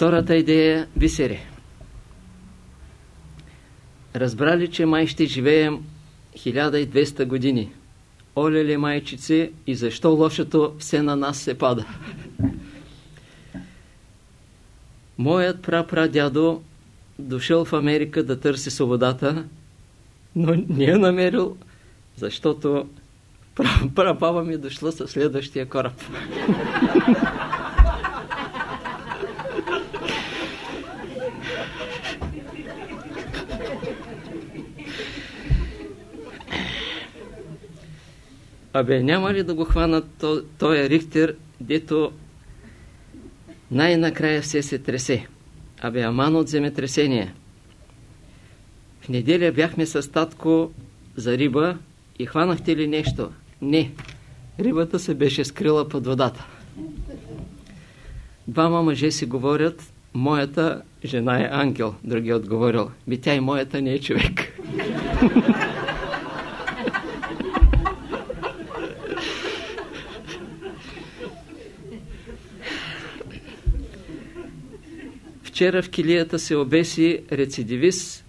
Втората идея – бисери. Разбрали, че май ще живеем 1200 години. Оле майчици и защо лошото все на нас се пада? Моят прапрадядо дошъл в Америка да търси свободата, но не е намерил, защото прапава ми дошла със следващия кораб. Абе, няма ли да го хванат този е Рихтер, дето най-накрая все се тресе. Абе, аман от земетресение. В неделя бяхме с татко за риба и хванахте ли нещо? Не. Рибата се беше скрила под водата. Двама мъже си говорят, моята жена е ангел, други отговорил. Би тя и моята не е човек. Вчера в килията се обеси рецидивист,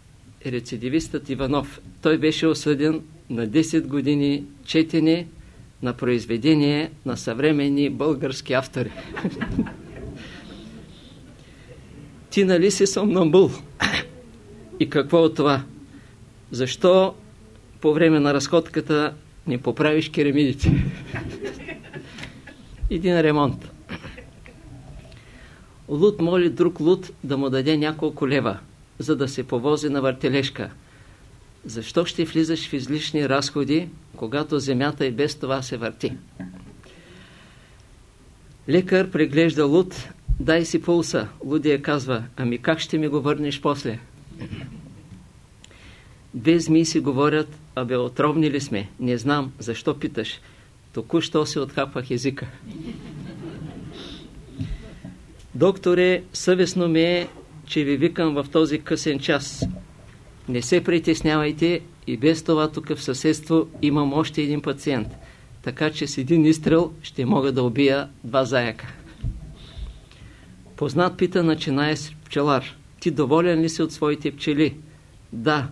рецидивистът Иванов. Той беше осъден на 10 години четене на произведение на съвременни български автори. Ти нали си сомнамбул? И какво от това? Защо по време на разходката не поправиш керамидите? Един ремонт. Луд моли друг луд да му даде няколко лева, за да се повози на въртележка. Защо ще влизаш в излишни разходи, когато земята и без това се върти? Лекар преглежда луд, дай си пулса. Лудия казва, ами как ще ми го върнеш после? Две змии си говорят, абе отровни ли сме? Не знам, защо питаш? Току-що се отхапвах езика. Докторе, съвестно ми е, че ви викам в този късен час. Не се притеснявайте и без това тук в съседство имам още един пациент. Така че с един изстрел ще мога да убия два заяка. Познат пита начинае с пчелар. Ти доволен ли си от своите пчели? Да,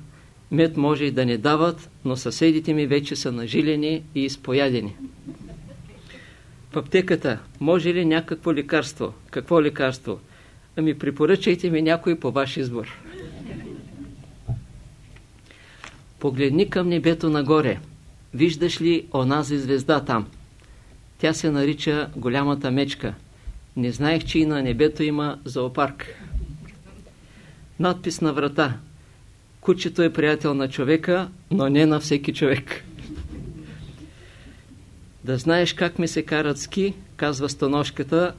мед може и да не дават, но съседите ми вече са нажилени и изпоядени в аптеката, може ли някакво лекарство? Какво лекарство? Ами препоръчайте ми някой по ваш избор. Погледни към небето нагоре. Виждаш ли онази звезда там? Тя се нарича Голямата мечка. Не знаех, че и на небето има зоопарк. Надпис на врата. Кучето е приятел на човека, но не на всеки човек. Да знаеш как ми се карат ски, казва станошката.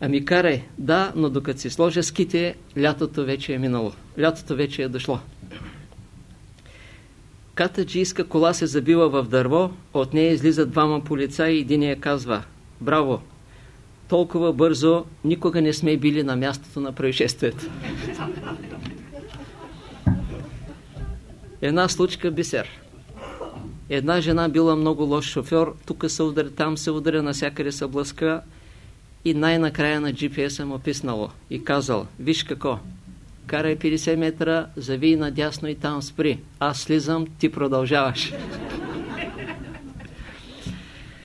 Ами карай, да, но докато си сложа ските, лятото вече е минало. Лятото вече е дошло. Катаджийска кола се забива в дърво, от нея излизат двама полицаи и един я казва Браво! Толкова бързо никога не сме били на мястото на происшествието. Една случка бисер. Една жена била много лош шофьор, тук се ударя, там се ударя, насякъде се блъска и най-накрая на GPS му писнало и казал, виж какво, карай 50 метра, зави надясно и там спри. Аз слизам, ти продължаваш.